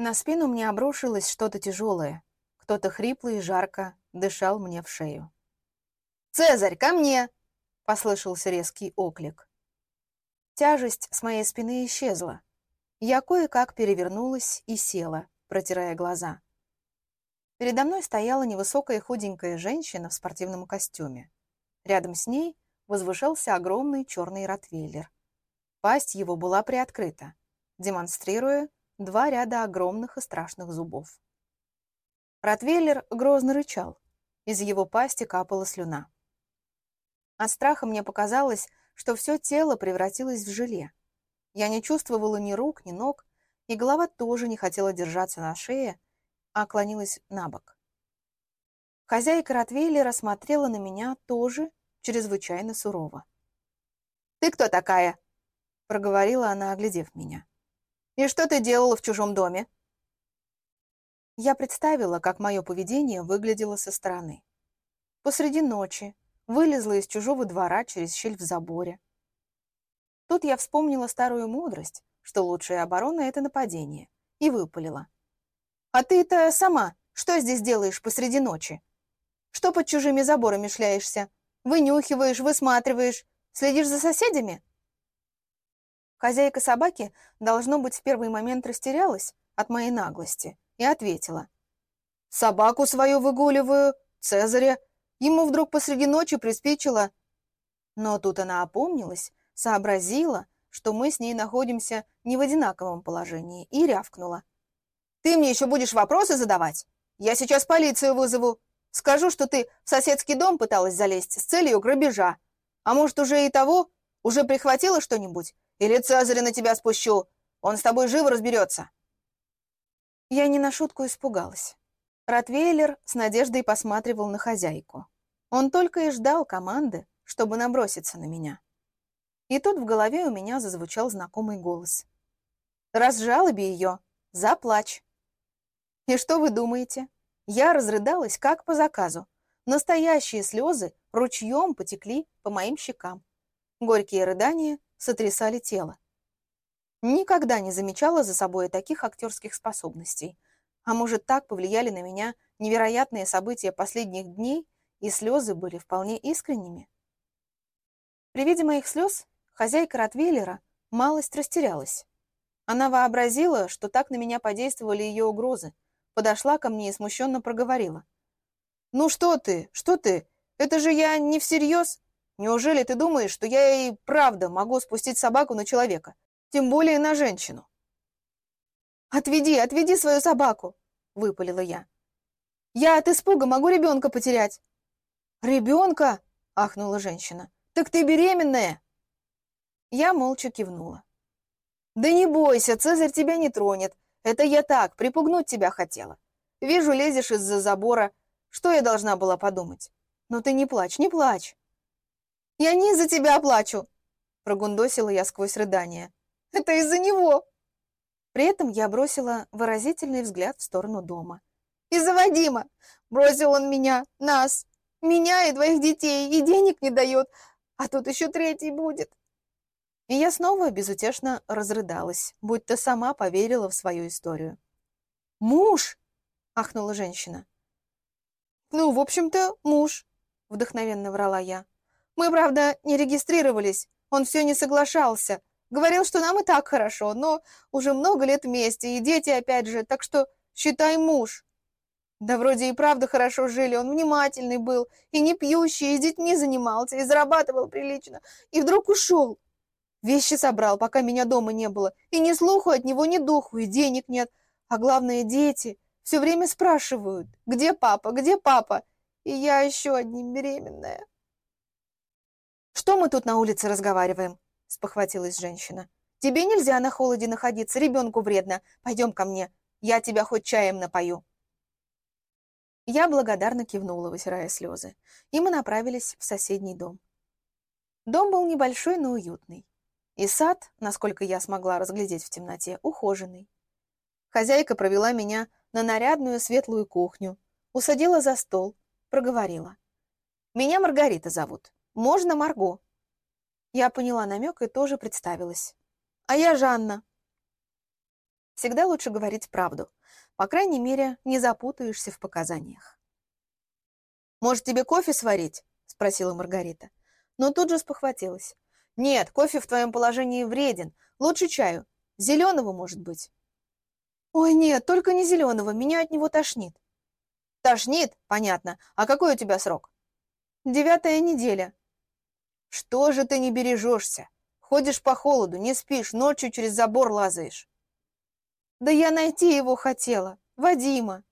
На спину мне обрушилось что-то тяжелое. Кто-то хриплый и жарко дышал мне в шею. «Цезарь, ко мне!» — послышался резкий оклик. Тяжесть с моей спины исчезла. Я кое-как перевернулась и села, протирая глаза. Передо мной стояла невысокая худенькая женщина в спортивном костюме. Рядом с ней возвышался огромный черный ротвейлер. Пасть его была приоткрыта, демонстрируя два ряда огромных и страшных зубов. Ротвейлер грозно рычал. Из его пасти капала слюна. От страха мне показалось, что все тело превратилось в желе. Я не чувствовала ни рук, ни ног, и голова тоже не хотела держаться на шее, а клонилась на бок. Хозяйка Ротвейлера смотрела на меня тоже чрезвычайно сурово. «Ты кто такая?» — проговорила она, оглядев меня. «И что ты делала в чужом доме?» Я представила, как мое поведение выглядело со стороны. Посреди ночи вылезла из чужого двора через щель в заборе. Тут я вспомнила старую мудрость, что лучшая оборона — это нападение, и выпалила. «А ты-то сама что здесь делаешь посреди ночи? Что под чужими заборами шляешься? Вынюхиваешь, высматриваешь, следишь за соседями?» Хозяйка собаки, должно быть, в первый момент растерялась от моей наглости и ответила. «Собаку свою выгуливаю, Цезаря. Ему вдруг посреди ночи приспичило». Но тут она опомнилась, сообразила, что мы с ней находимся не в одинаковом положении, и рявкнула. «Ты мне еще будешь вопросы задавать? Я сейчас полицию вызову. Скажу, что ты в соседский дом пыталась залезть с целью грабежа. А может, уже и того? Уже прихватила что-нибудь? Или Цезаря на тебя спущу? Он с тобой живо разберется». Я не на шутку испугалась. Ротвейлер с надеждой посматривал на хозяйку. Он только и ждал команды, чтобы наброситься на меня. И тут в голове у меня зазвучал знакомый голос. «Разжалоби ее, заплачь!» И что вы думаете? Я разрыдалась, как по заказу. Настоящие слезы ручьем потекли по моим щекам. Горькие рыдания сотрясали тело. Никогда не замечала за собой таких актерских способностей. А может, так повлияли на меня невероятные события последних дней, и слезы были вполне искренними? При виде моих слез хозяйка Ротвейлера малость растерялась. Она вообразила, что так на меня подействовали ее угрозы, подошла ко мне и смущенно проговорила. «Ну что ты, что ты? Это же я не всерьез. Неужели ты думаешь, что я и правда могу спустить собаку на человека? Тем более на женщину. «Отведи, отведи свою собаку!» — выпалила я. «Я от испуга могу ребенка потерять!» «Ребенка?» — ахнула женщина. «Так ты беременная!» Я молча кивнула. «Да не бойся, Цезарь тебя не тронет. Это я так, припугнуть тебя хотела. Вижу, лезешь из-за забора. Что я должна была подумать? Но ты не плачь, не плачь!» «Я не из-за тебя плачу!» — прогундосила я сквозь рыдание. Это из-за него!» При этом я бросила выразительный взгляд в сторону дома. «Из-за Вадима! Бросил он меня, нас, меня и двоих детей, и денег не дает, а тут еще третий будет!» И я снова безутешно разрыдалась, будто сама поверила в свою историю. «Муж!» — ахнула женщина. «Ну, в общем-то, муж», — вдохновенно врала я. «Мы, правда, не регистрировались, он все не соглашался, Говорил, что нам и так хорошо, но уже много лет вместе, и дети опять же, так что считай муж. Да вроде и правда хорошо жили, он внимательный был, и не пьющий, и с детьми занимался, и зарабатывал прилично, и вдруг ушел. Вещи собрал, пока меня дома не было, и ни слуху от него, ни духу, и денег нет. А главное, дети все время спрашивают, где папа, где папа, и я еще одним беременная. Что мы тут на улице разговариваем? — спохватилась женщина. «Тебе нельзя на холоде находиться, ребенку вредно. Пойдем ко мне, я тебя хоть чаем напою». Я благодарно кивнула, вытирая слезы, и мы направились в соседний дом. Дом был небольшой, но уютный. И сад, насколько я смогла разглядеть в темноте, ухоженный. Хозяйка провела меня на нарядную светлую кухню, усадила за стол, проговорила. «Меня Маргарита зовут. Можно Марго?» Я поняла намек и тоже представилась. «А я Жанна». Всегда лучше говорить правду. По крайней мере, не запутаешься в показаниях. «Может, тебе кофе сварить?» — спросила Маргарита. Но тут же спохватилась. «Нет, кофе в твоем положении вреден. Лучше чаю. Зеленого, может быть». «Ой, нет, только не зеленого. Меня от него тошнит». «Тошнит? Понятно. А какой у тебя срок?» «Девятая неделя». «Что же ты не бережешься? Ходишь по холоду, не спишь, ночью через забор лазаешь». «Да я найти его хотела. Вадима».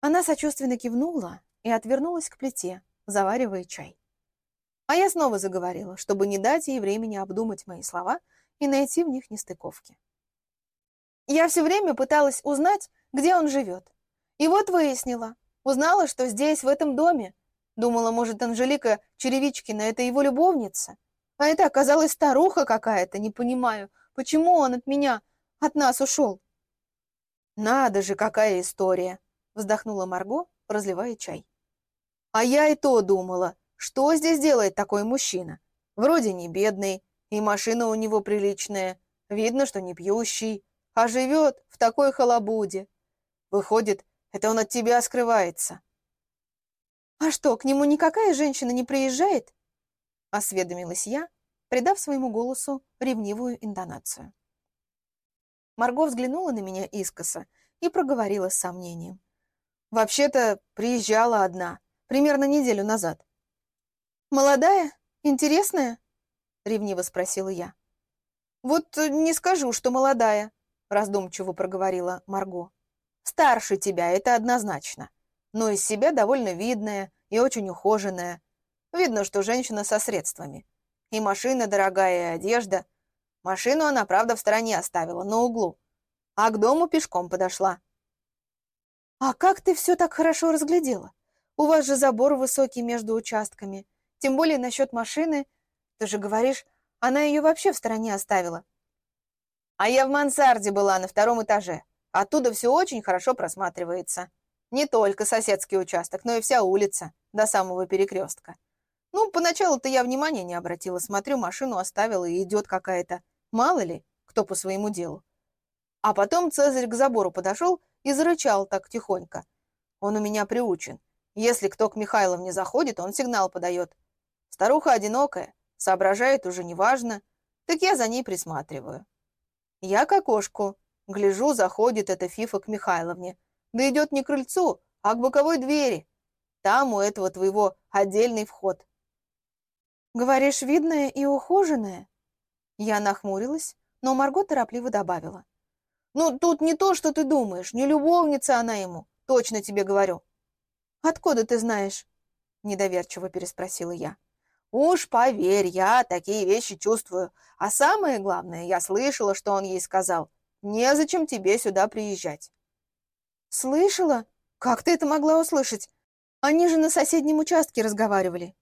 Она сочувственно кивнула и отвернулась к плите, заваривая чай. А я снова заговорила, чтобы не дать ей времени обдумать мои слова и найти в них нестыковки. Я все время пыталась узнать, где он живет. И вот выяснила. Узнала, что здесь, в этом доме. Думала, может, Анжелика Черевичкина — это его любовница. А это оказалась старуха какая-то, не понимаю, почему он от меня, от нас ушел. «Надо же, какая история!» — вздохнула Марго, разливая чай. «А я и то думала, что здесь делает такой мужчина? Вроде не бедный, и машина у него приличная, видно, что не пьющий, а живет в такой халабуде. Выходит, это он от тебя скрывается. «А что, к нему никакая женщина не приезжает?» — осведомилась я, придав своему голосу ревнивую интонацию. Марго взглянула на меня искоса и проговорила с сомнением. «Вообще-то приезжала одна, примерно неделю назад». «Молодая? Интересная?» — ревниво спросила я. «Вот не скажу, что молодая», раздумчиво проговорила Марго. Старше тебя, это однозначно. Но из себя довольно видная и очень ухоженная. Видно, что женщина со средствами. И машина дорогая, и одежда. Машину она, правда, в стороне оставила, на углу. А к дому пешком подошла. «А как ты все так хорошо разглядела? У вас же забор высокий между участками. Тем более насчет машины. Ты же говоришь, она ее вообще в стороне оставила. А я в мансарде была на втором этаже. Оттуда все очень хорошо просматривается. Не только соседский участок, но и вся улица, до самого перекрестка. Ну, поначалу-то я внимания не обратила. Смотрю, машину оставила, и идет какая-то. Мало ли, кто по своему делу. А потом Цезарь к забору подошел и зарычал так тихонько. Он у меня приучен. Если кто к Михайловне заходит, он сигнал подает. Старуха одинокая, соображает уже неважно, так я за ней присматриваю. Я к окошку. Гляжу, заходит эта Фифа к Михайловне. Да идет не к крыльцу, а к боковой двери. Там у этого твоего отдельный вход. Говоришь, видная и ухоженная? Я нахмурилась, но Марго торопливо добавила. Ну, тут не то, что ты думаешь. Не любовница она ему. Точно тебе говорю. Откуда ты знаешь? Недоверчиво переспросила я. Уж поверь, я такие вещи чувствую. А самое главное, я слышала, что он ей сказал. Незачем тебе сюда приезжать. Слышала? Как ты это могла услышать? Они же на соседнем участке разговаривали.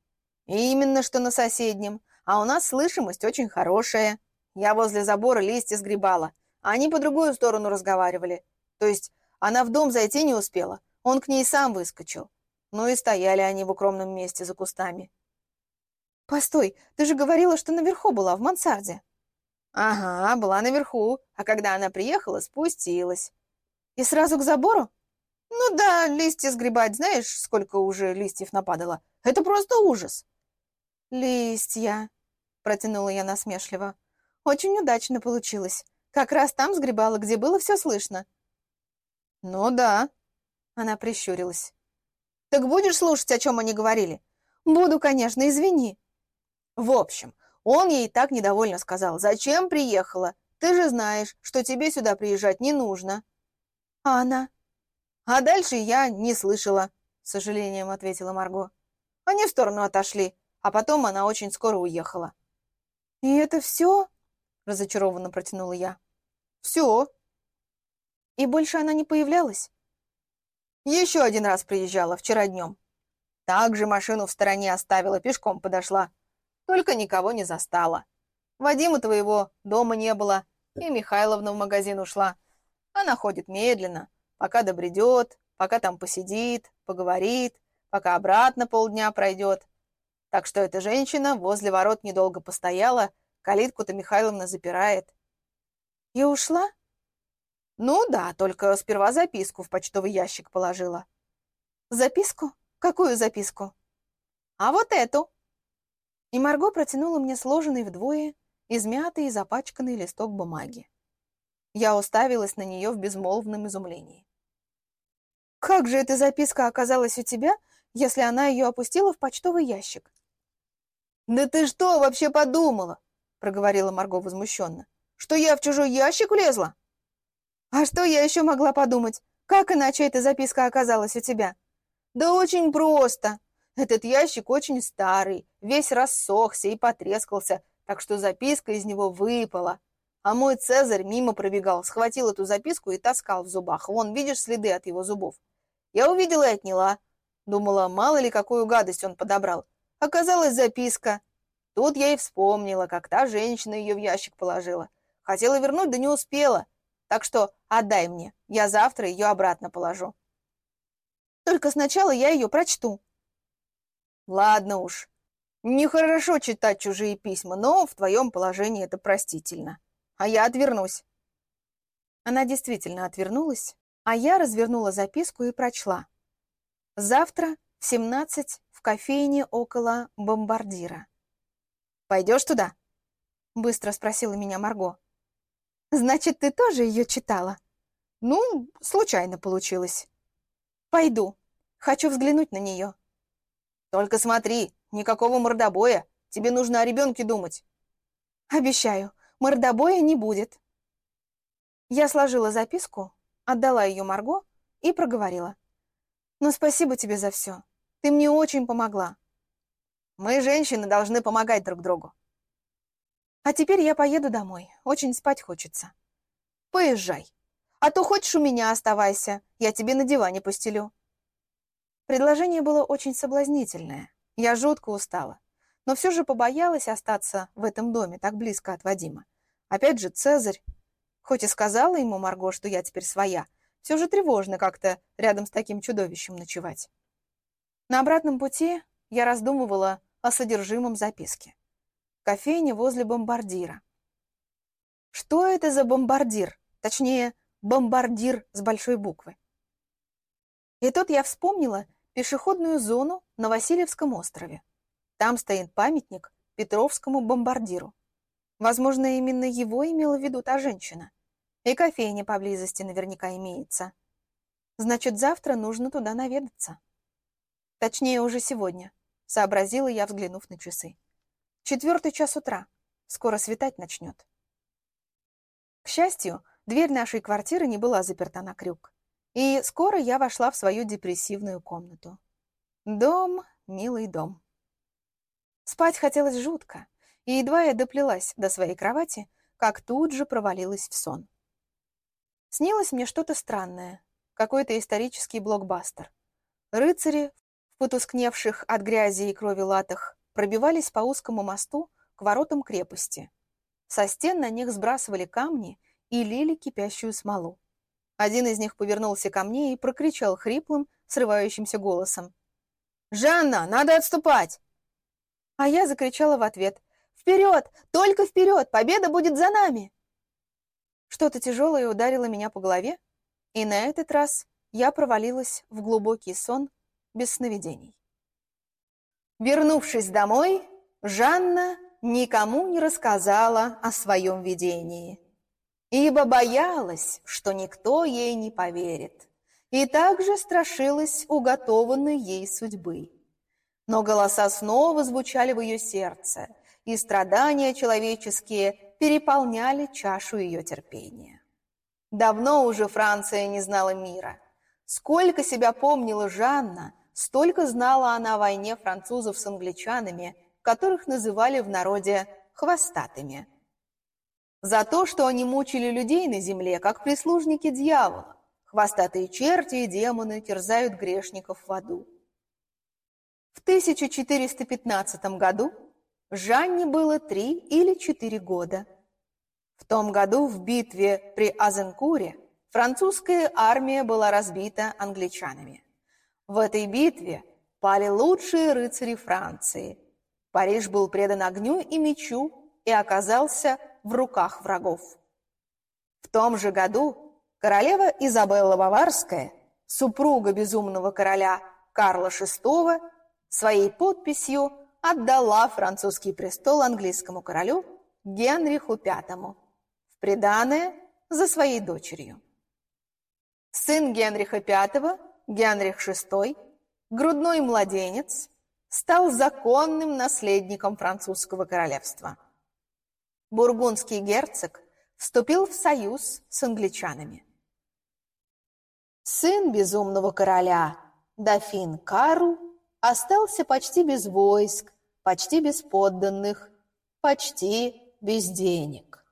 Именно что на соседнем. А у нас слышимость очень хорошая. Я возле забора листья сгребала, они по другую сторону разговаривали. То есть она в дом зайти не успела. Он к ней сам выскочил. Ну и стояли они в укромном месте за кустами. «Постой, ты же говорила, что наверху была, в мансарде». «Ага, была наверху, а когда она приехала, спустилась». «И сразу к забору?» «Ну да, листья сгребать, знаешь, сколько уже листьев нападало? Это просто ужас». «Листья», — протянула я насмешливо. «Очень удачно получилось. Как раз там сгребала, где было все слышно». «Ну да», — она прищурилась. «Так будешь слушать, о чем они говорили?» «Буду, конечно, извини». В общем, он ей так недовольно сказал. «Зачем приехала? Ты же знаешь, что тебе сюда приезжать не нужно». А она? А дальше я не слышала, с сожалением ответила Марго. Они в сторону отошли, а потом она очень скоро уехала. «И это все?» — разочарованно протянула я. «Все». «И больше она не появлялась?» «Еще один раз приезжала, вчера днем. Также машину в стороне оставила, пешком подошла только никого не застала. Вадима твоего дома не было, и Михайловна в магазин ушла. Она ходит медленно, пока добредет, пока там посидит, поговорит, пока обратно полдня пройдет. Так что эта женщина возле ворот недолго постояла, калитку-то Михайловна запирает. И ушла? Ну да, только сперва записку в почтовый ящик положила. Записку? Какую записку? А вот эту. И Марго протянула мне сложенный вдвое, измятый и запачканный листок бумаги. Я уставилась на нее в безмолвном изумлении. «Как же эта записка оказалась у тебя, если она ее опустила в почтовый ящик?» «Да ты что вообще подумала?» — проговорила Марго возмущенно. «Что я в чужой ящик влезла?» «А что я еще могла подумать? Как иначе эта записка оказалась у тебя?» «Да очень просто. Этот ящик очень старый, весь рассохся и потрескался, так что записка из него выпала. А мой Цезарь мимо пробегал, схватил эту записку и таскал в зубах. Вон, видишь следы от его зубов. Я увидела и отняла. Думала, мало ли какую гадость он подобрал. Оказалась записка. Тут я и вспомнила, как та женщина ее в ящик положила. Хотела вернуть, да не успела. Так что отдай мне, я завтра ее обратно положу. Только сначала я ее прочту. Ладно уж. Нехорошо читать чужие письма, но в твоем положении это простительно а я отвернусь». Она действительно отвернулась, а я развернула записку и прочла. «Завтра в 17 в кофейне около бомбардира». «Пойдешь туда?» — быстро спросила меня Марго. «Значит, ты тоже ее читала?» «Ну, случайно получилось». «Пойду. Хочу взглянуть на нее». «Только смотри, никакого мордобоя. Тебе нужно о ребенке думать». «Обещаю мордобоя не будет. Я сложила записку, отдала ее Марго и проговорила. «Ну, спасибо тебе за все. Ты мне очень помогла». «Мы, женщины, должны помогать друг другу». «А теперь я поеду домой. Очень спать хочется». «Поезжай. А то хочешь у меня оставайся. Я тебе на диване постелю». Предложение было очень соблазнительное. Я жутко устала но все же побоялась остаться в этом доме так близко от Вадима. Опять же, Цезарь. Хоть и сказала ему Марго, что я теперь своя, все же тревожно как-то рядом с таким чудовищем ночевать. На обратном пути я раздумывала о содержимом записки. Кофейня возле бомбардира. Что это за бомбардир? Точнее, бомбардир с большой буквы. И тут я вспомнила пешеходную зону на Васильевском острове. Там стоит памятник Петровскому бомбардиру. Возможно, именно его имела в виду та женщина. И кофейня поблизости наверняка имеется. Значит, завтра нужно туда наведаться. Точнее, уже сегодня, сообразила я, взглянув на часы. Четвертый час утра. Скоро светать начнет. К счастью, дверь нашей квартиры не была заперта на крюк. И скоро я вошла в свою депрессивную комнату. Дом, милый дом. Спать хотелось жутко, и едва я доплелась до своей кровати, как тут же провалилась в сон. Снилось мне что-то странное, какой-то исторический блокбастер. Рыцари в потускневших от грязи и крови латах пробивались по узкому мосту к воротам крепости. Со стен на них сбрасывали камни и лили кипящую смолу. Один из них повернулся ко мне и прокричал хриплым, срывающимся голосом. «Жанна, надо отступать!» А я закричала в ответ. «Вперед! Только вперед! Победа будет за нами!» Что-то тяжелое ударило меня по голове, и на этот раз я провалилась в глубокий сон без сновидений. Вернувшись домой, Жанна никому не рассказала о своем видении, ибо боялась, что никто ей не поверит, и также страшилась уготованной ей судьбы. Но голоса снова звучали в ее сердце, и страдания человеческие переполняли чашу ее терпения. Давно уже Франция не знала мира. Сколько себя помнила Жанна, столько знала она о войне французов с англичанами, которых называли в народе «хвостатыми». За то, что они мучили людей на земле, как прислужники дьявола, хвостатые черти и демоны терзают грешников в аду. В 1415 году Жанне было три или четыре года. В том году в битве при Азенкуре французская армия была разбита англичанами. В этой битве пали лучшие рыцари Франции. Париж был предан огню и мечу и оказался в руках врагов. В том же году королева Изабелла Баварская, супруга безумного короля Карла VI, своей подписью отдала французский престол английскому королю Генриху V в приданое за своей дочерью. Сын Генриха V, Генрих VI, грудной младенец, стал законным наследником французского королевства. Бургундский герцог вступил в союз с англичанами. Сын безумного короля, дофин Карл, остался почти без войск, почти без подданных, почти без денег.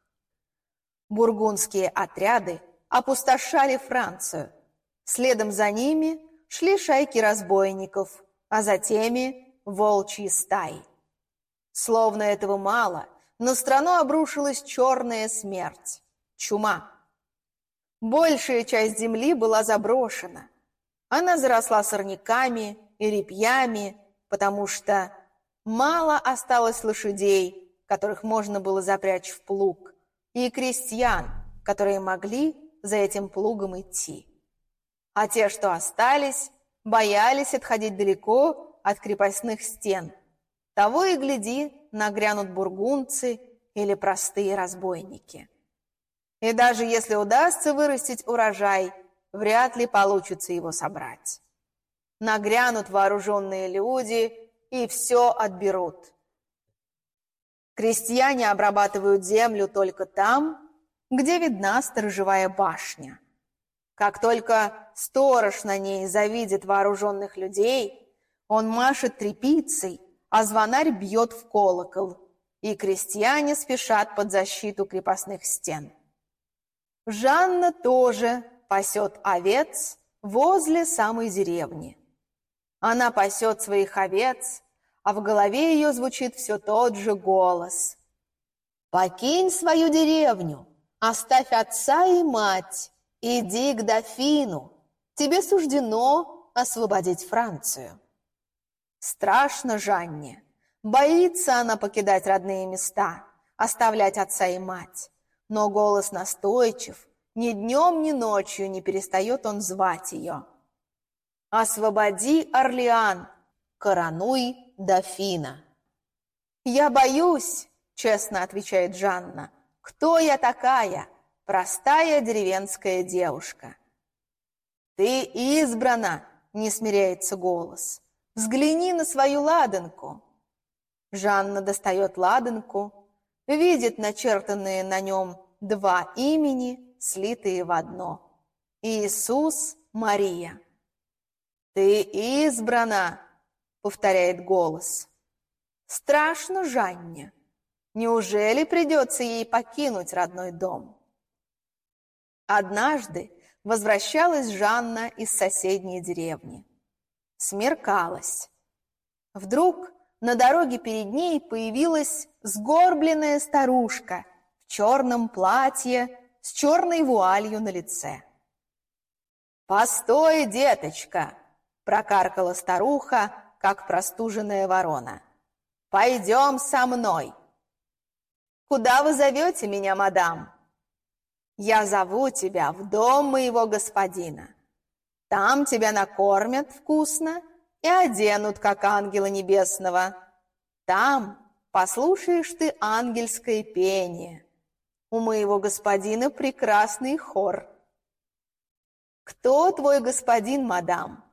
Бургундские отряды опустошали Францию. Следом за ними шли шайки разбойников, а за теми волчьи стаи. Словно этого мало, на страну обрушилась черная смерть – чума. Большая часть земли была заброшена. Она заросла сорняками и репьями, потому что мало осталось лошадей, которых можно было запрячь в плуг, и крестьян, которые могли за этим плугом идти. А те, что остались, боялись отходить далеко от крепостных стен. Того и гляди, нагрянут бургунцы или простые разбойники. И даже если удастся вырастить урожай, вряд ли получится его собрать. Нагрянут вооруженные люди и все отберут. Крестьяне обрабатывают землю только там, где видна сторожевая башня. Как только сторож на ней завидит вооруженных людей, он машет трепицей, а звонарь бьет в колокол, и крестьяне спешат под защиту крепостных стен. Жанна тоже пасет овец возле самой деревни. Она пасет своих овец, а в голове ее звучит все тот же голос. «Покинь свою деревню, оставь отца и мать, иди к дофину, тебе суждено освободить Францию». Страшно Жанне, боится она покидать родные места, оставлять отца и мать, но голос настойчив, ни днем, ни ночью не перестает он звать ее. «Освободи Орлеан, коронуй дофина». «Я боюсь», — честно отвечает Жанна. «Кто я такая? Простая деревенская девушка». «Ты избрана», — не смиряется голос. «Взгляни на свою ладанку». Жанна достает ладанку, видит начертанные на нем два имени, слитые в одно. Иисус, Мария. «Ты избрана!» — повторяет голос. «Страшно Жанне. Неужели придется ей покинуть родной дом?» Однажды возвращалась Жанна из соседней деревни. Смеркалось. Вдруг на дороге перед ней появилась сгорбленная старушка в черном платье с черной вуалью на лице. «Постой, деточка!» Прокаркала старуха, как простуженная ворона. «Пойдем со мной!» «Куда вы зовете меня, мадам?» «Я зову тебя в дом моего господина. Там тебя накормят вкусно и оденут, как ангела небесного. Там послушаешь ты ангельское пение. У моего господина прекрасный хор». «Кто твой господин, мадам?»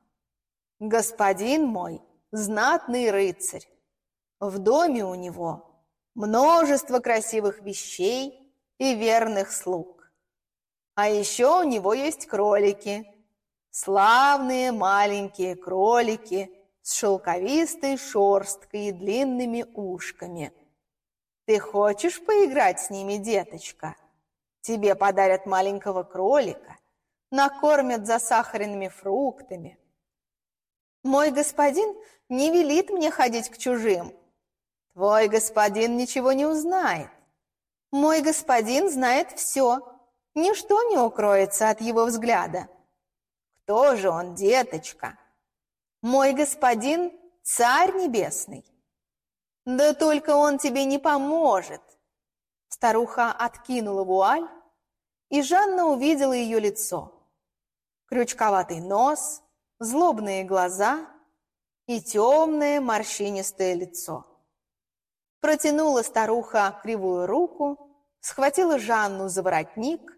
Господин мой – знатный рыцарь. В доме у него множество красивых вещей и верных слуг. А еще у него есть кролики, славные маленькие кролики с шелковистой шерсткой и длинными ушками. Ты хочешь поиграть с ними, деточка? Тебе подарят маленького кролика, накормят засахаренными фруктами – мой господин не велит мне ходить к чужим. Твой господин ничего не узнает. Мой господин знает все. Ничто не укроется от его взгляда. Кто же он, деточка? Мой господин – царь небесный. Да только он тебе не поможет. Старуха откинула вуаль, и Жанна увидела ее лицо. Крючковатый нос, злобные глаза и темное морщинистое лицо. Протянула старуха кривую руку, схватила Жанну за воротник,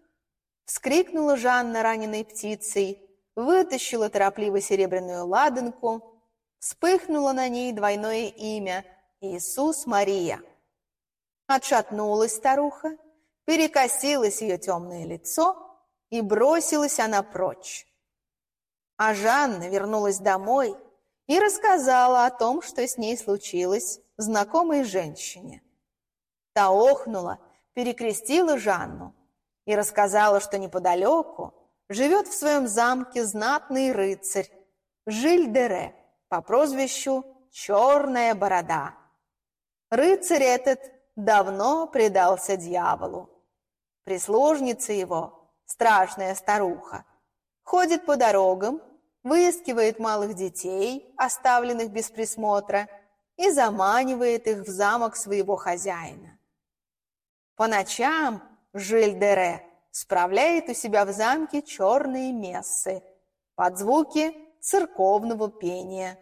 вскрикнула Жанна раненой птицей, вытащила торопливо серебряную ладанку, вспыхнуло на ней двойное имя Иисус Мария. Отшатнулась старуха, перекосилось ее темное лицо, и бросилась она прочь. А Жанна вернулась домой и рассказала о том, что с ней случилось знакомой женщине. Та охнула, перекрестила Жанну и рассказала, что неподалеку живет в своем замке знатный рыцарь Жиль-Дере по прозвищу Черная Борода. Рыцарь этот давно предался дьяволу. Прислужница его, страшная старуха, ходит по дорогам, выискивает малых детей, оставленных без присмотра, и заманивает их в замок своего хозяина. По ночам Жиль-Дере справляет у себя в замке черные мессы под звуки церковного пения,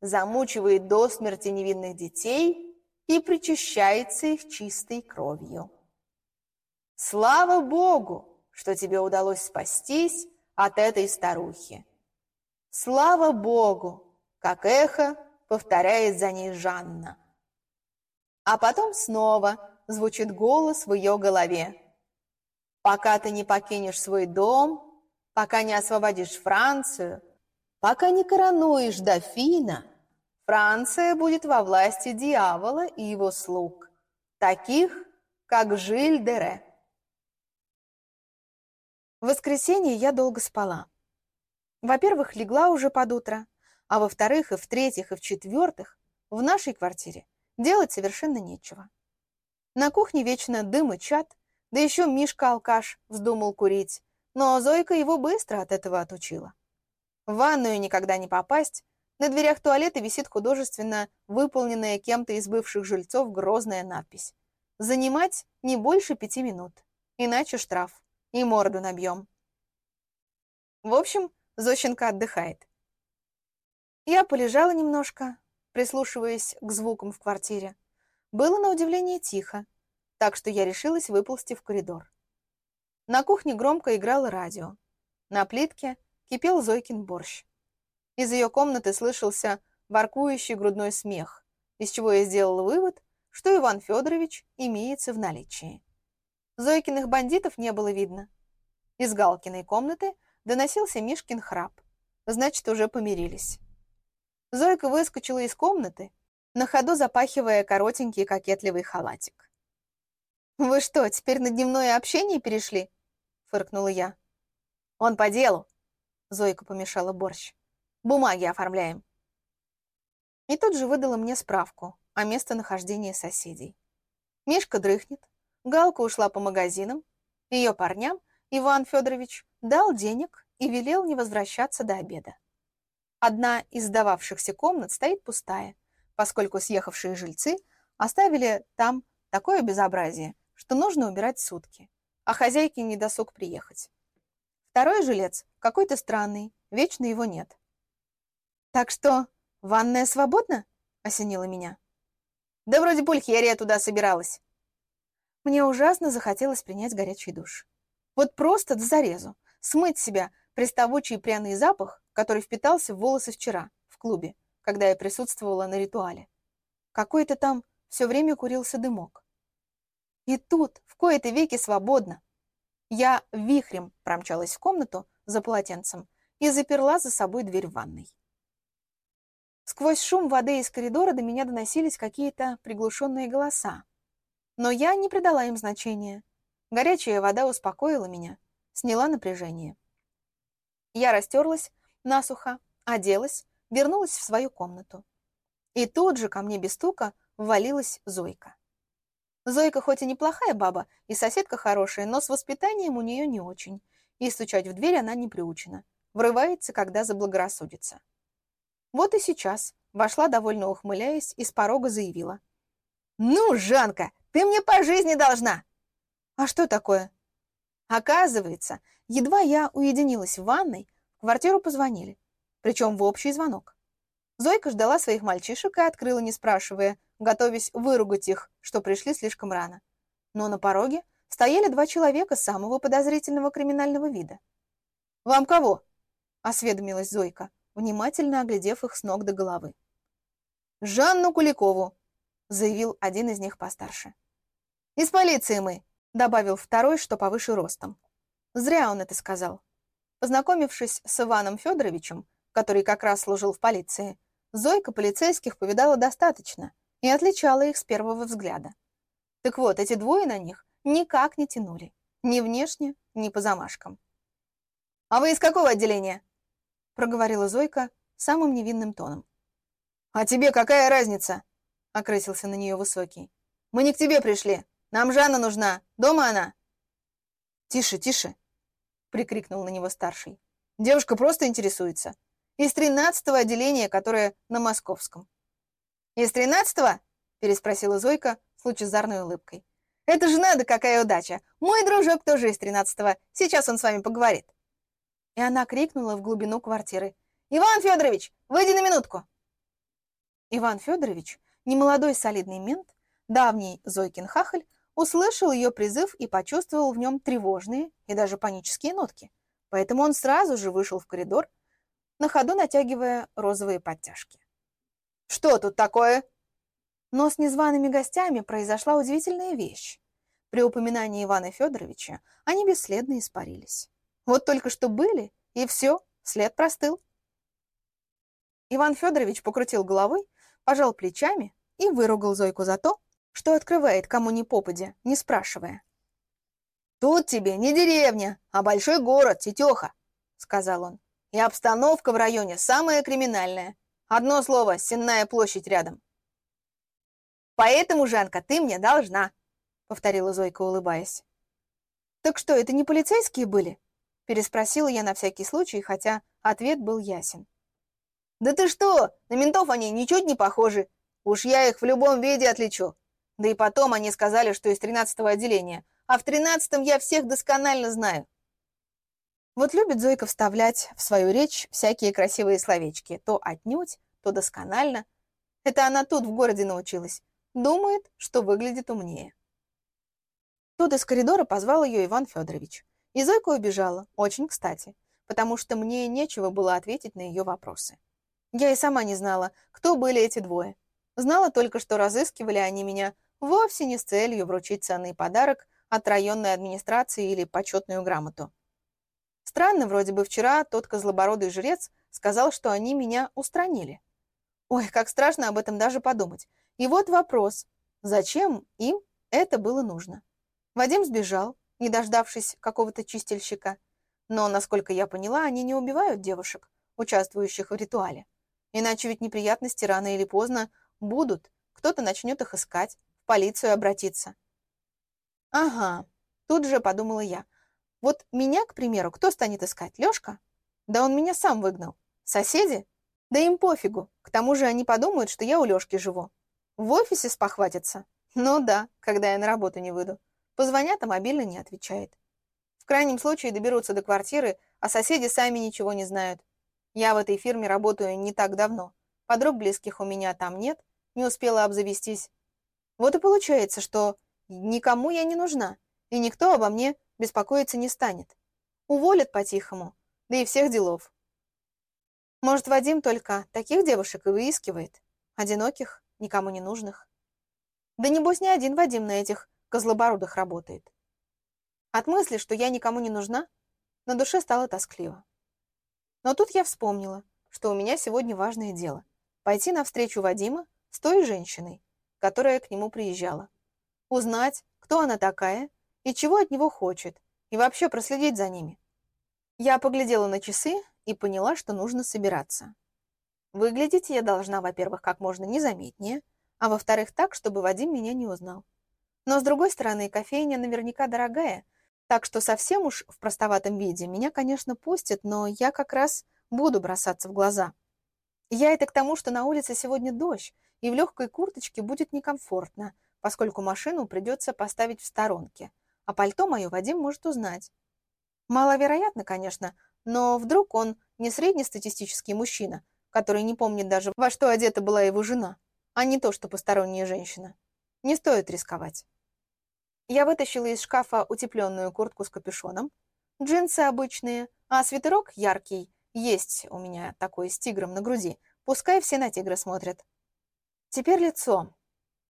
замучивает до смерти невинных детей и причащается их чистой кровью. Слава Богу, что тебе удалось спастись от этой старухи. Слава Богу, как эхо повторяет за ней Жанна. А потом снова звучит голос в ее голове. Пока ты не покинешь свой дом, пока не освободишь Францию, пока не коронуешь дофина, Франция будет во власти дьявола и его слуг, таких, как Жиль Дере. В воскресенье я долго спала. Во-первых, легла уже под утро, а во-вторых, и в-третьих, и в-четвертых, в нашей квартире делать совершенно нечего. На кухне вечно дым и чад, да еще Мишка-алкаш вздумал курить, но Зойка его быстро от этого отучила. В ванную никогда не попасть, на дверях туалета висит художественно выполненная кем-то из бывших жильцов грозная надпись. «Занимать не больше пяти минут, иначе штраф, и морду набьем». В общем, Зощенко отдыхает. Я полежала немножко, прислушиваясь к звукам в квартире. Было на удивление тихо, так что я решилась выползти в коридор. На кухне громко играло радио. На плитке кипел Зойкин борщ. Из ее комнаты слышался воркующий грудной смех, из чего я сделала вывод, что Иван Федорович имеется в наличии. Зойкиных бандитов не было видно. Из Галкиной комнаты доносился Мишкин храп. Значит, уже помирились. Зойка выскочила из комнаты, на ходу запахивая коротенький кокетливый халатик. «Вы что, теперь на дневное общение перешли?» — фыркнула я. «Он по делу!» — Зойка помешала борщ. «Бумаги оформляем». И тут же выдала мне справку о местонахождении соседей. Мишка дрыхнет, Галка ушла по магазинам, ее парням Иван Федорович дал денег и велел не возвращаться до обеда. Одна из сдававшихся комнат стоит пустая, поскольку съехавшие жильцы оставили там такое безобразие, что нужно убирать сутки, а хозяйке не досуг приехать. Второй жилец какой-то странный, вечно его нет. «Так что, ванная свободна?» — осенила меня. «Да вроде Пульхерия туда собиралась». Мне ужасно захотелось принять горячий душ. Вот просто до зарезу. Смыть себя приставучий пряный запах, который впитался в волосы вчера, в клубе, когда я присутствовала на ритуале. Какой-то там все время курился дымок. И тут, в кои-то веки свободно. Я вихрем промчалась в комнату за полотенцем и заперла за собой дверь в ванной. Сквозь шум воды из коридора до меня доносились какие-то приглушенные голоса. Но я не придала им значения. Горячая вода успокоила меня, сняла напряжение. Я растерлась насухо, оделась, вернулась в свою комнату. И тут же ко мне без стука ввалилась Зойка. Зойка хоть и неплохая баба, и соседка хорошая, но с воспитанием у нее не очень. И стучать в дверь она не приучена. Врывается, когда заблагорассудится. Вот и сейчас вошла, довольно ухмыляясь, и с порога заявила. «Ну, Жанка, ты мне по жизни должна!» «А что такое?» Оказывается, едва я уединилась в ванной, в квартиру позвонили, причем в общий звонок. Зойка ждала своих мальчишек и открыла, не спрашивая, готовясь выругать их, что пришли слишком рано. Но на пороге стояли два человека самого подозрительного криминального вида. «Вам кого?» — осведомилась Зойка, внимательно оглядев их с ног до головы. «Жанну Куликову», — заявил один из них постарше. «Из полиции мы», — добавил второй, что повыше ростом. Зря он это сказал. Познакомившись с Иваном Федоровичем, который как раз служил в полиции, Зойка полицейских повидала достаточно и отличала их с первого взгляда. Так вот, эти двое на них никак не тянули. Ни внешне, ни по замашкам. «А вы из какого отделения?» — проговорила Зойка самым невинным тоном. «А тебе какая разница?» — окрысился на нее Высокий. «Мы не к тебе пришли. Нам Жанна нужна. Дома она?» «Тише, тише!» — прикрикнул на него старший. «Девушка просто интересуется. Из тринадцатого отделения, которое на Московском». «Из тринадцатого?» — переспросила Зойка с лучезарной улыбкой. «Это же надо, какая удача! Мой дружок тоже из тринадцатого. Сейчас он с вами поговорит». И она крикнула в глубину квартиры. «Иван Федорович, выйди на минутку!» Иван Федорович, немолодой солидный мент, давний Зойкин хахаль, услышал ее призыв и почувствовал в нем тревожные и даже панические нотки. Поэтому он сразу же вышел в коридор, на ходу натягивая розовые подтяжки. «Что тут такое?» Но с незваными гостями произошла удивительная вещь. При упоминании Ивана Федоровича они бесследно испарились. Вот только что были, и все, след простыл. Иван Федорович покрутил головой, пожал плечами и выругал Зойку за то, что открывает кому ни попадя, не спрашивая. «Тут тебе не деревня, а большой город, Тетеха», — сказал он. «И обстановка в районе самая криминальная. Одно слово, Сенная площадь рядом». «Поэтому, Жанка, ты мне должна», — повторила Зойка, улыбаясь. «Так что, это не полицейские были?» — переспросила я на всякий случай, хотя ответ был ясен. «Да ты что? На ментов они ничуть не похожи. Уж я их в любом виде отличу. Да и потом они сказали, что из тринадцатого отделения, а в тринадцатом я всех досконально знаю». Вот любит Зойка вставлять в свою речь всякие красивые словечки. То отнюдь, то досконально. Это она тут в городе научилась. Думает, что выглядит умнее. Тут из коридора позвал ее Иван Федорович. И Зойка убежала, очень кстати, потому что мне нечего было ответить на ее вопросы. Я и сама не знала, кто были эти двое. Знала только, что разыскивали они меня вовсе не с целью вручить ценный подарок от районной администрации или почетную грамоту. Странно, вроде бы вчера тот козлобородый жрец сказал, что они меня устранили. Ой, как страшно об этом даже подумать. И вот вопрос, зачем им это было нужно? Вадим сбежал, не дождавшись какого-то чистильщика. Но, насколько я поняла, они не убивают девушек, участвующих в ритуале. Иначе ведь неприятности рано или поздно будут. Кто-то начнет их искать, полицию обратиться. Ага, тут же подумала я. Вот меня, к примеру, кто станет искать? Лёшка? Да он меня сам выгнал. Соседи? Да им пофигу. К тому же они подумают, что я у Лёшки живу. В офисе спохватятся? Ну да, когда я на работу не выйду. Позвонят, а мобильно не отвечает. В крайнем случае доберутся до квартиры, а соседи сами ничего не знают. Я в этой фирме работаю не так давно. Подруг близких у меня там нет, не успела обзавестись. Вот и получается, что никому я не нужна, и никто обо мне беспокоиться не станет. Уволят по-тихому, да и всех делов. Может, Вадим только таких девушек и выискивает? Одиноких, никому не нужных? Да небось не один Вадим на этих козлобородых работает. От мысли, что я никому не нужна, на душе стало тоскливо. Но тут я вспомнила, что у меня сегодня важное дело – пойти навстречу Вадима с той женщиной, которая к нему приезжала. Узнать, кто она такая и чего от него хочет, и вообще проследить за ними. Я поглядела на часы и поняла, что нужно собираться. Выглядеть я должна, во-первых, как можно незаметнее, а во-вторых, так, чтобы Вадим меня не узнал. Но, с другой стороны, кофейня наверняка дорогая – так что совсем уж в простоватом виде меня, конечно, пустят, но я как раз буду бросаться в глаза. Я это к тому, что на улице сегодня дождь, и в легкой курточке будет некомфортно, поскольку машину придется поставить в сторонке, а пальто мое Вадим может узнать. Маловероятно, конечно, но вдруг он не среднестатистический мужчина, который не помнит даже, во что одета была его жена, а не то, что посторонняя женщина. Не стоит рисковать. Я вытащила из шкафа утепленную куртку с капюшоном, джинсы обычные, а свитерок яркий, есть у меня такой с тигром на груди, пускай все на тигра смотрят. Теперь лицо.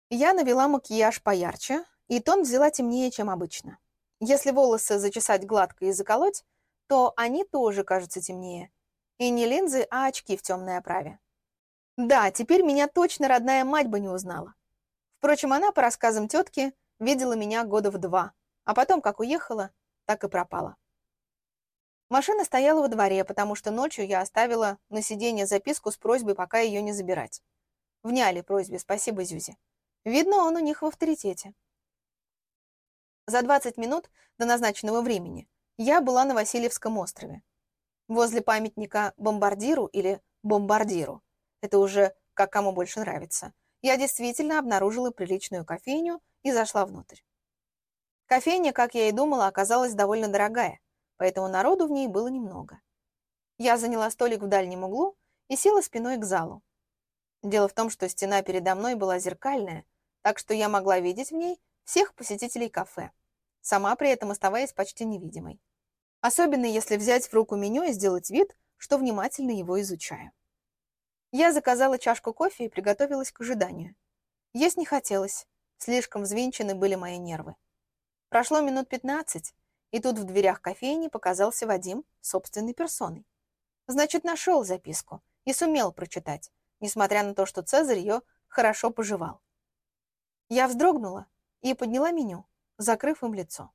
Я навела макияж поярче, и тон взяла темнее, чем обычно. Если волосы зачесать гладко и заколоть, то они тоже кажутся темнее. И не линзы, а очки в темной оправе. Да, теперь меня точно родная мать бы не узнала. Впрочем, она, по рассказам тетки, видела меня года в два, а потом, как уехала, так и пропала. Машина стояла во дворе, потому что ночью я оставила на сиденье записку с просьбой пока ее не забирать. Вняли просьбе, спасибо Зюзе. Видно, он у них в авторитете. За 20 минут до назначенного времени я была на Васильевском острове. Возле памятника бомбардиру или бомбардиру. Это уже как кому больше нравится. Я действительно обнаружила приличную кофейню и зашла внутрь. Кофейня, как я и думала, оказалась довольно дорогая, поэтому народу в ней было немного. Я заняла столик в дальнем углу и села спиной к залу. Дело в том, что стена передо мной была зеркальная, так что я могла видеть в ней всех посетителей кафе, сама при этом оставаясь почти невидимой. Особенно если взять в руку меню и сделать вид, что внимательно его изучаю. Я заказала чашку кофе и приготовилась к ожиданию. Есть не хотелось, слишком взвинчены были мои нервы. Прошло минут пятнадцать, и тут в дверях кофейни показался Вадим собственной персоной. Значит, нашел записку и сумел прочитать, несмотря на то, что Цезарь ее хорошо пожевал. Я вздрогнула и подняла меню, закрыв им лицо.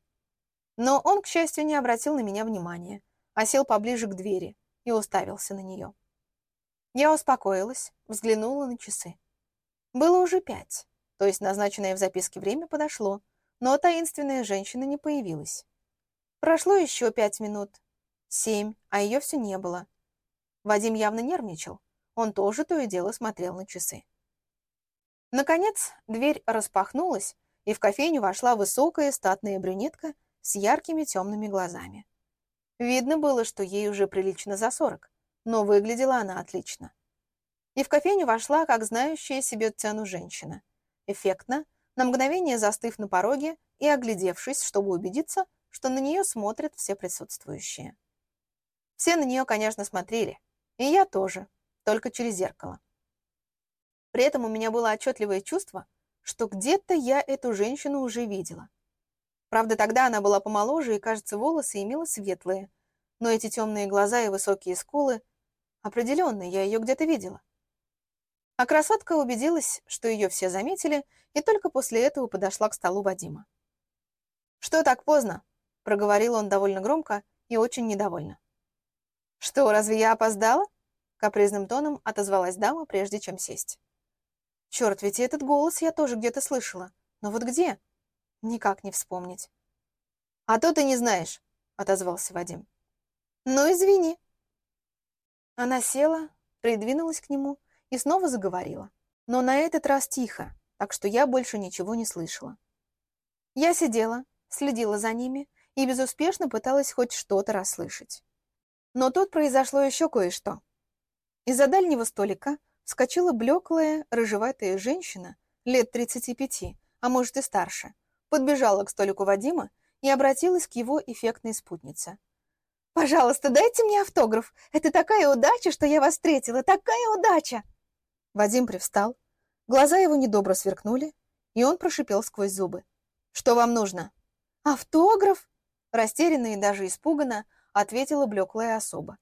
Но он, к счастью, не обратил на меня внимания, а сел поближе к двери и уставился на нее. Я успокоилась, взглянула на часы. Было уже пять, то есть назначенное в записке время подошло, но таинственная женщина не появилась. Прошло еще пять минут, семь, а ее все не было. Вадим явно нервничал, он тоже то и дело смотрел на часы. Наконец, дверь распахнулась, и в кофейню вошла высокая статная брюнетка с яркими темными глазами. Видно было, что ей уже прилично за сорок, но выглядела она отлично. И в кофейню вошла, как знающая себе цену женщина. Эффектно, на мгновение застыв на пороге и оглядевшись, чтобы убедиться, что на нее смотрят все присутствующие. Все на нее, конечно, смотрели, и я тоже, только через зеркало. При этом у меня было отчетливое чувство, что где-то я эту женщину уже видела. Правда, тогда она была помоложе, и, кажется, волосы имела светлые, но эти темные глаза и высокие скулы... Определенно, я ее где-то видела. А красотка убедилась, что ее все заметили, и только после этого подошла к столу Вадима. «Что так поздно?» — проговорил он довольно громко и очень недовольно. «Что, разве я опоздала?» — капризным тоном отозвалась дама, прежде чем сесть. Черт, ведь этот голос я тоже где-то слышала. Но вот где? Никак не вспомнить. «А то ты не знаешь», — отозвался Вадим. «Ну, извини». Она села, придвинулась к нему и снова заговорила. Но на этот раз тихо, так что я больше ничего не слышала. Я сидела, следила за ними и безуспешно пыталась хоть что-то расслышать. Но тут произошло еще кое-что. Из-за дальнего столика вскочила блеклая, рыжеватая женщина, лет 35, а может и старше, подбежала к столику Вадима и обратилась к его эффектной спутнице. «Пожалуйста, дайте мне автограф. Это такая удача, что я вас встретила. Такая удача!» Вадим привстал. Глаза его недобро сверкнули, и он прошипел сквозь зубы. «Что вам нужно?» «Автограф?» Растерянно и даже испуганно ответила блеклая особа.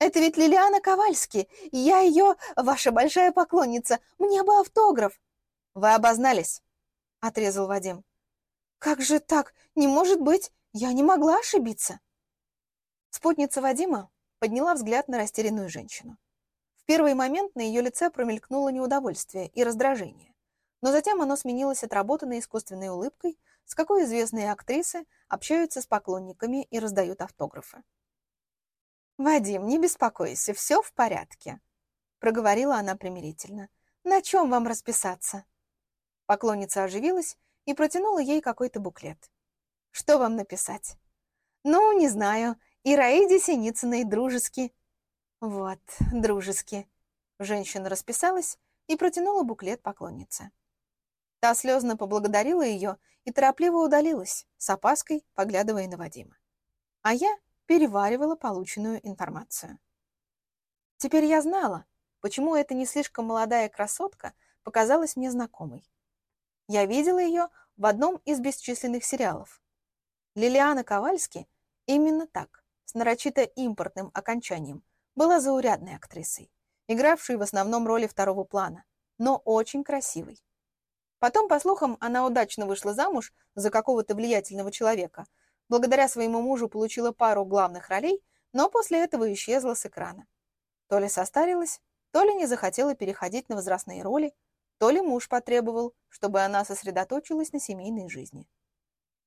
Это ведь Лилиана Ковальски. Я ее, ваша большая поклонница. Мне бы автограф. Вы обознались, отрезал Вадим. Как же так? Не может быть. Я не могла ошибиться. Спутница Вадима подняла взгляд на растерянную женщину. В первый момент на ее лице промелькнуло неудовольствие и раздражение, но затем оно сменилось отработанной искусственной улыбкой, с какой известные актрисы общаются с поклонниками и раздают автографы. «Вадим, не беспокойся, все в порядке», — проговорила она примирительно. «На чем вам расписаться?» Поклонница оживилась и протянула ей какой-то буклет. Что вам написать? Ну, не знаю. Ираиде Синицыной дружески. Вот, дружески. Женщина расписалась и протянула буклет поклоннице. Та слезно поблагодарила ее и торопливо удалилась, с опаской поглядывая на Вадима. А я переваривала полученную информацию. Теперь я знала, почему эта не слишком молодая красотка показалась мне знакомой. Я видела ее в одном из бесчисленных сериалов. Лилиана Ковальски именно так, с нарочито импортным окончанием, была заурядной актрисой, игравшей в основном роли второго плана, но очень красивой. Потом, по слухам, она удачно вышла замуж за какого-то влиятельного человека. Благодаря своему мужу получила пару главных ролей, но после этого исчезла с экрана. То ли состарилась, то ли не захотела переходить на возрастные роли, то ли муж потребовал, чтобы она сосредоточилась на семейной жизни.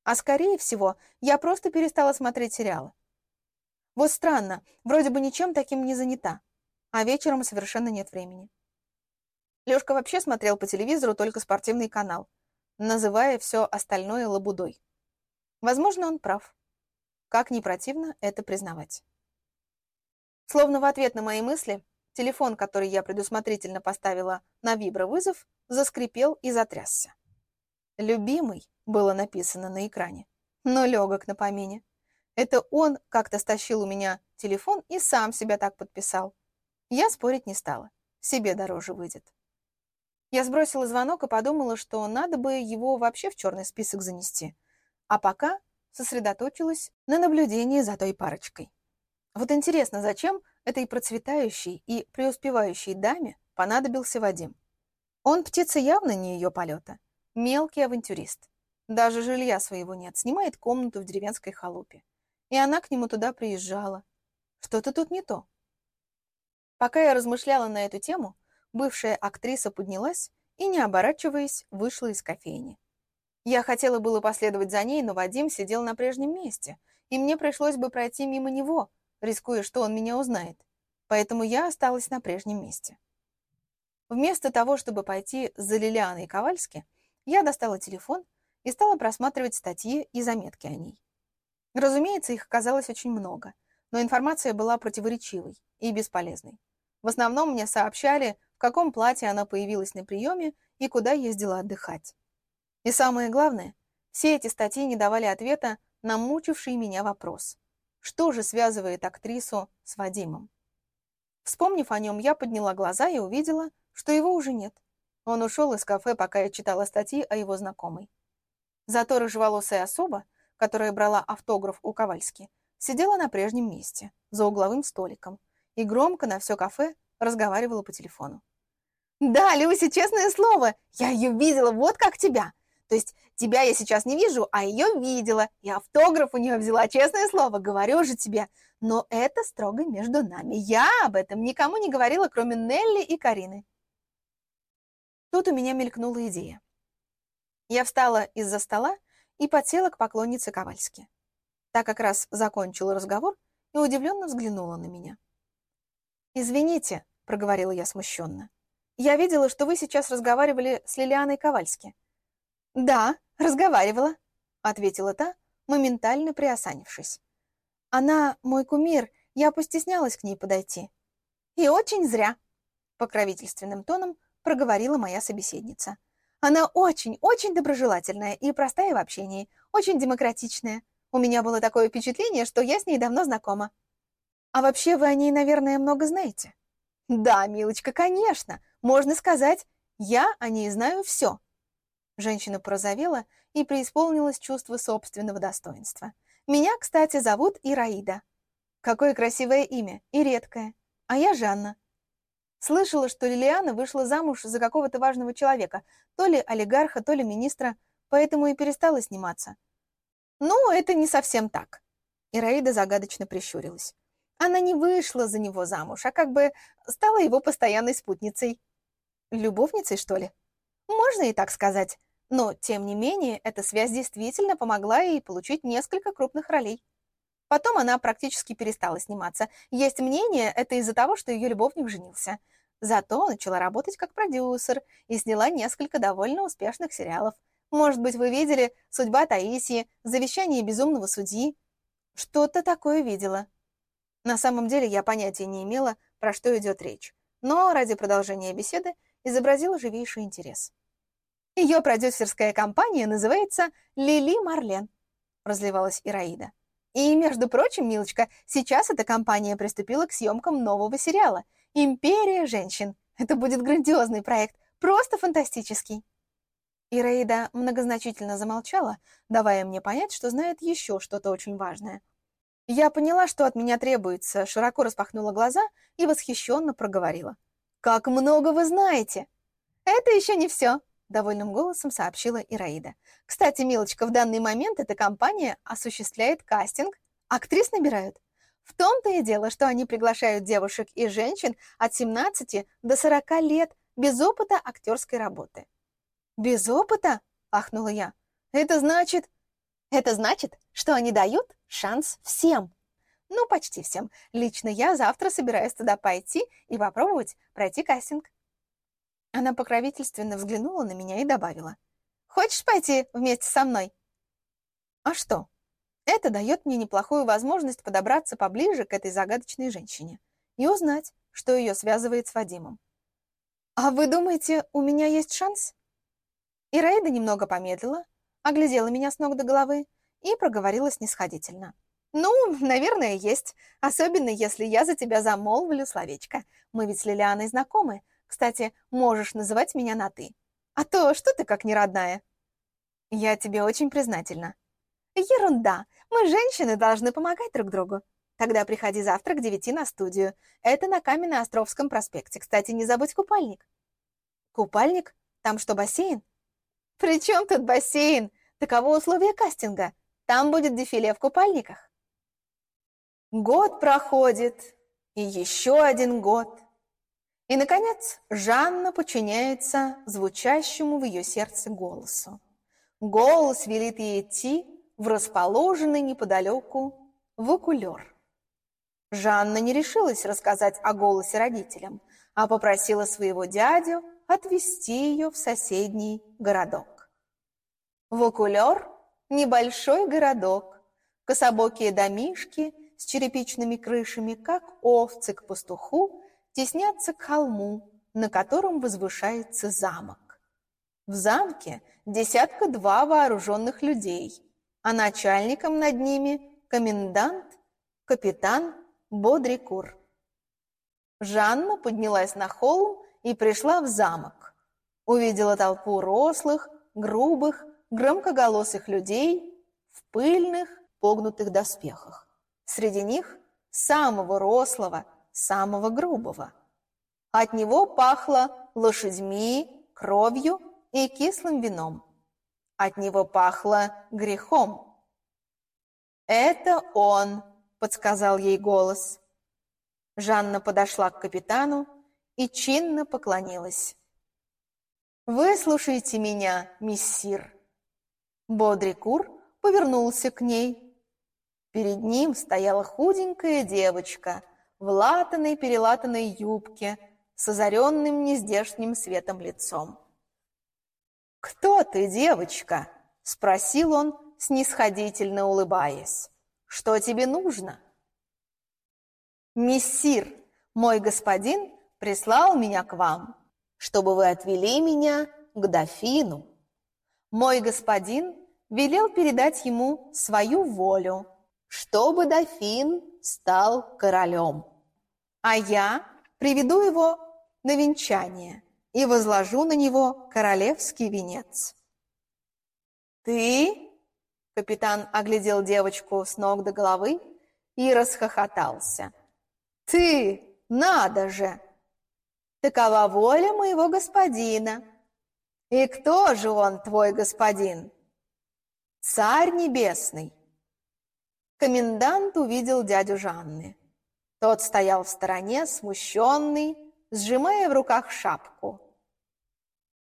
А скорее всего, я просто перестала смотреть сериалы. Вот странно, вроде бы ничем таким не занята, а вечером совершенно нет времени. Лёшка вообще смотрел по телевизору только спортивный канал, называя все остальное лабудой. Возможно, он прав. Как не противно это признавать. Словно в ответ на мои мысли, телефон, который я предусмотрительно поставила на вибровызов, заскрипел и затрясся. «Любимый» было написано на экране, но легок на помине. Это он как-то стащил у меня телефон и сам себя так подписал. Я спорить не стала, себе дороже выйдет. Я сбросила звонок и подумала, что надо бы его вообще в черный список занести, а пока сосредоточилась на наблюдении за той парочкой. Вот интересно, зачем этой процветающей и преуспевающей даме понадобился Вадим? Он птица явно не ее полета. Мелкий авантюрист. Даже жилья своего нет, снимает комнату в деревенской халупе. И она к нему туда приезжала. Что-то тут не то. Пока я размышляла на эту тему, бывшая актриса поднялась и, не оборачиваясь, вышла из кофейни. Я хотела было последовать за ней, но Вадим сидел на прежнем месте, и мне пришлось бы пройти мимо него, рискуя, что он меня узнает. Поэтому я осталась на прежнем месте. Вместо того, чтобы пойти за Лилианой Ковальски, я достала телефон и стала просматривать статьи и заметки о ней. Разумеется, их оказалось очень много, но информация была противоречивой и бесполезной. В основном мне сообщали, каком платье она появилась на приеме и куда ездила отдыхать. И самое главное, все эти статьи не давали ответа на мучивший меня вопрос. Что же связывает актрису с Вадимом? Вспомнив о нем, я подняла глаза и увидела, что его уже нет. Он ушел из кафе, пока я читала статьи о его знакомой. Зато рыжеволосая особа, которая брала автограф у Ковальски, сидела на прежнем месте, за угловым столиком, и громко на все кафе разговаривала по телефону. «Да, Люся, честное слово, я ее видела вот как тебя. То есть тебя я сейчас не вижу, а ее видела, и автограф у нее взяла, честное слово, говорю же тебе. Но это строго между нами. Я об этом никому не говорила, кроме Нелли и Карины. Тут у меня мелькнула идея. Я встала из-за стола и подсела к поклоннице Ковальски. Та как раз закончила разговор и удивленно взглянула на меня. «Извините», — проговорила я смущенно. «Я видела, что вы сейчас разговаривали с Лилианой Ковальски. «Да, разговаривала», — ответила та, моментально приосанившись. «Она мой кумир, я постеснялась к ней подойти». «И очень зря», — покровительственным тоном проговорила моя собеседница. «Она очень-очень доброжелательная и простая в общении, очень демократичная. У меня было такое впечатление, что я с ней давно знакома». «А вообще вы о ней, наверное, много знаете?» «Да, милочка, конечно. Можно сказать, я о ней знаю все. Женщина порозовела и преисполнилась чувство собственного достоинства. «Меня, кстати, зовут Ираида. Какое красивое имя и редкое. А я Жанна. Слышала, что Лилиана вышла замуж за какого-то важного человека, то ли олигарха, то ли министра, поэтому и перестала сниматься. Ну, это не совсем так. Ираида загадочно прищурилась. Она не вышла за него замуж, а как бы стала его постоянной спутницей. Любовницей, что ли? Можно и так сказать. Но, тем не менее, эта связь действительно помогла ей получить несколько крупных ролей. Потом она практически перестала сниматься. Есть мнение, это из-за того, что ее любовник женился. Зато начала работать как продюсер и сняла несколько довольно успешных сериалов. Может быть, вы видели «Судьба Таисии», «Завещание безумного судьи»? Что-то такое видела. На самом деле я понятия не имела, про что идет речь, но ради продолжения беседы изобразила живейший интерес. Ее продюсерская компания называется «Лили Марлен», разливалась Ираида. И, между прочим, милочка, сейчас эта компания приступила к съемкам нового сериала «Империя женщин». Это будет грандиозный проект, просто фантастический. Ираида многозначительно замолчала, давая мне понять, что знает еще что-то очень важное. Я поняла, что от меня требуется, широко распахнула глаза и восхищенно проговорила. «Как много вы знаете!» «Это еще не все», — довольным голосом сообщила Ираида. «Кстати, милочка, в данный момент эта компания осуществляет кастинг. Актрис набирают. В том-то и дело, что они приглашают девушек и женщин от 17 до 40 лет без опыта актерской работы. «Без опыта?» – ахнула я. «Это значит...» «Это значит, что они дают шанс всем». «Ну, почти всем. Лично я завтра собираюсь туда пойти и попробовать пройти кастинг». Она покровительственно взглянула на меня и добавила. «Хочешь пойти вместе со мной?» «А что?» Это дает мне неплохую возможность подобраться поближе к этой загадочной женщине и узнать, что ее связывает с Вадимом. «А вы думаете, у меня есть шанс?» Ираида немного помедлила, оглядела меня с ног до головы и проговорила снисходительно. «Ну, наверное, есть. Особенно, если я за тебя замолвлю словечко. Мы ведь с Лилианой знакомы. Кстати, можешь называть меня на «ты». А то что ты как неродная?» «Я тебе очень признательна». «Ерунда. Мы, женщины, должны помогать друг другу. Тогда приходи завтра к девяти на студию. Это на Каменно-Островском проспекте. Кстати, не забудь купальник». «Купальник? Там что, бассейн?» «При чем тут бассейн? Таково условие кастинга. Там будет дефиле в купальниках». Год проходит, и еще один год. И, наконец, Жанна подчиняется звучащему в ее сердце голосу. Голос велит ей идти в расположенный неподалеку вокулер. Жанна не решилась рассказать о голосе родителям, а попросила своего дядю отвезти ее в соседний городок. Вокулер – небольшой городок, кособокие домишки с черепичными крышами, как овцы к пастуху, теснятся к холму, на котором возвышается замок. В замке десятка два вооруженных людей, а начальником над ними – комендант, капитан Бодрикур. Жанна поднялась на холм и пришла в замок. Увидела толпу рослых, грубых, громкоголосых людей в пыльных, погнутых доспехах. Среди них самого рослого, самого грубого. От него пахло лошадьми, кровью и кислым вином. От него пахло грехом. «Это он», — подсказал ей голос. Жанна подошла к капитану и чинно поклонилась. «Выслушайте меня, миссир!» Бодрикур повернулся к ней. Перед ним стояла худенькая девочка в латаной-перелатанной юбке с озаренным нездешним светом лицом. «Кто ты, девочка?» — спросил он, снисходительно улыбаясь. «Что тебе нужно?» «Мессир, мой господин прислал меня к вам, чтобы вы отвели меня к дофину. Мой господин велел передать ему свою волю, чтобы дофин стал королем. А я приведу его на венчание и возложу на него королевский венец. «Ты?» – капитан оглядел девочку с ног до головы и расхохотался. «Ты! Надо же!» Такова воля моего господина. И кто же он, твой господин? Царь небесный. Комендант увидел дядю Жанны. Тот стоял в стороне, смущенный, сжимая в руках шапку.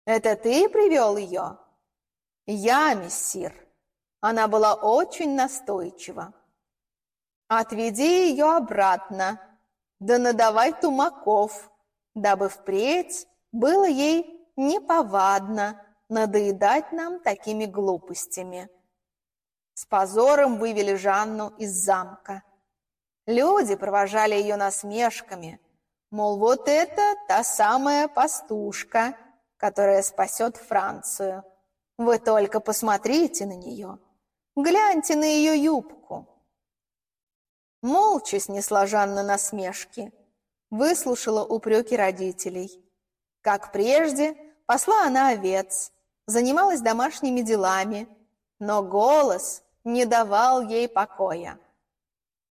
«Это ты привел ее?» «Я, мессир». Она была очень настойчива. «Отведи ее обратно, да надавай тумаков, дабы впредь было ей неповадно надоедать нам такими глупостями. С позором вывели Жанну из замка. Люди провожали ее насмешками, мол, вот это та самая пастушка, которая спасет Францию. Вы только посмотрите на нее, гляньте на ее юбку. Молча снесла Жанна насмешки, выслушала упреки родителей. Как прежде, пасла она овец, занималась домашними делами, но голос не давал ей покоя.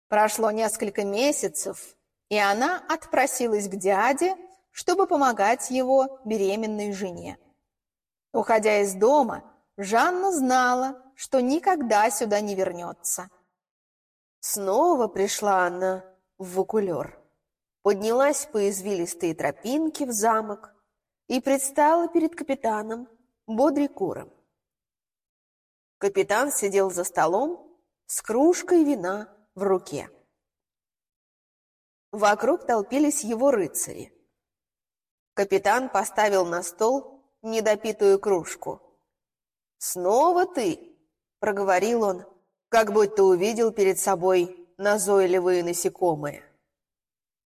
Прошло несколько месяцев, и она отпросилась к дяде, чтобы помогать его беременной жене. Уходя из дома, Жанна знала, что никогда сюда не вернется. Снова пришла она в Вокулер, поднялась по извилистой тропинке в замок и предстала перед капитаном Бодрикуром. Капитан сидел за столом с кружкой вина в руке. Вокруг толпились его рыцари. Капитан поставил на стол недопитую кружку. «Снова ты?» — проговорил он, как будто увидел перед собой назойливые насекомые.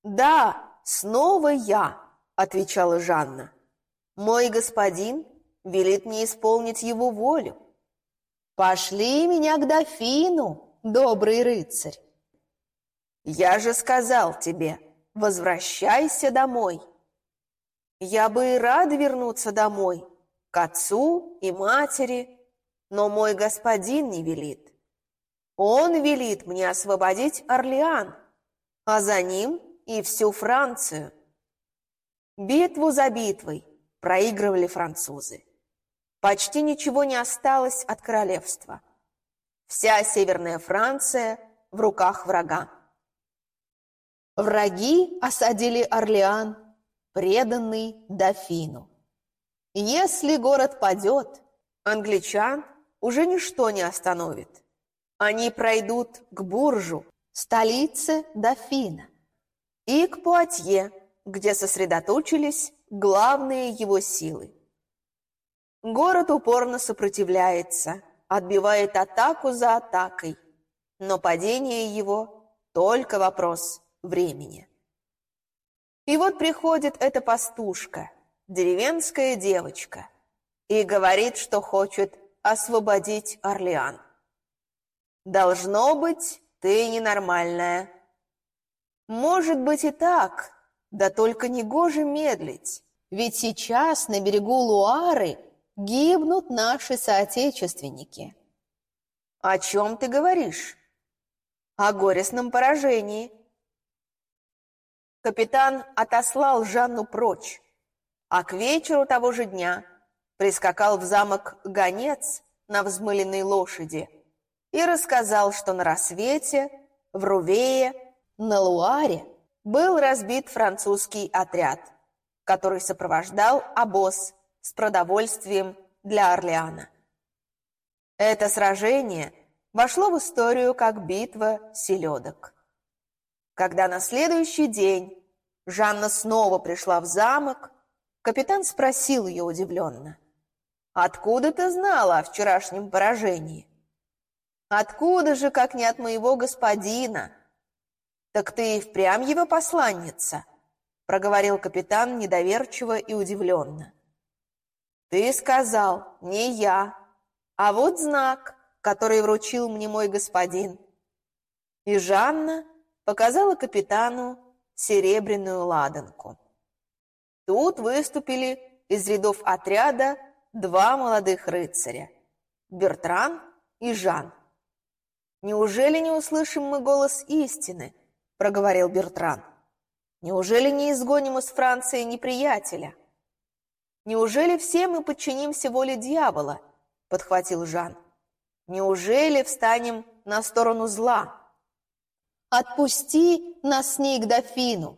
«Да, снова я», — отвечала Жанна. «Мой господин велит мне исполнить его волю. Пошли меня к дофину, добрый рыцарь. Я же сказал тебе, возвращайся домой. Я бы и рад вернуться домой, к отцу и матери, но мой господин не велит. Он велит мне освободить Орлеан, а за ним и всю Францию. Битву за битвой проигрывали французы. Почти ничего не осталось от королевства. Вся северная Франция в руках врага. Враги осадили Орлеан, преданный дофину. Если город падет, англичан уже ничто не остановит. Они пройдут к Буржу, столице дофина, и к Пуатье, где сосредоточились главные его силы. Город упорно сопротивляется, отбивает атаку за атакой, но падение его – только вопрос времени. И вот приходит эта пастушка, деревенская девочка, и говорит, что хочет освободить Орлеан. Должно быть, ты ненормальная. Может быть и так, да только не гоже медлить, ведь сейчас на берегу Луары гибнут наши соотечественники. О чем ты говоришь? О горестном поражении – Капитан отослал Жанну прочь, а к вечеру того же дня прискакал в замок гонец на взмыленной лошади и рассказал, что на рассвете в Рувее на Луаре был разбит французский отряд, который сопровождал обоз с продовольствием для Орлеана. Это сражение вошло в историю как битва селедок. Когда на следующий день Жанна снова пришла в замок, капитан спросил ее удивленно. «Откуда ты знала о вчерашнем поражении?» «Откуда же, как не от моего господина?» «Так ты и впрямь его посланница?» проговорил капитан недоверчиво и удивленно. «Ты сказал, не я, а вот знак, который вручил мне мой господин». И Жанна показала капитану серебряную ладанку. Тут выступили из рядов отряда два молодых рыцаря – Бертран и Жан. «Неужели не услышим мы голос истины?» – проговорил Бертран. «Неужели не изгоним из Франции неприятеля?» «Неужели все мы подчинимся воле дьявола?» – подхватил Жан. «Неужели встанем на сторону зла?» Отпусти нас с ней к дофину.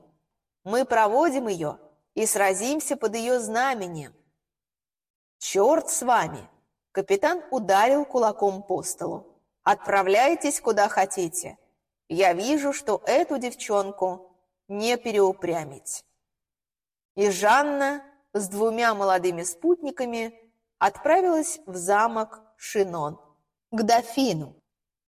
Мы проводим ее и сразимся под ее знаменем. Черт с вами! Капитан ударил кулаком по столу. Отправляйтесь куда хотите. Я вижу, что эту девчонку не переупрямить. И Жанна с двумя молодыми спутниками отправилась в замок Шинон, к дофину.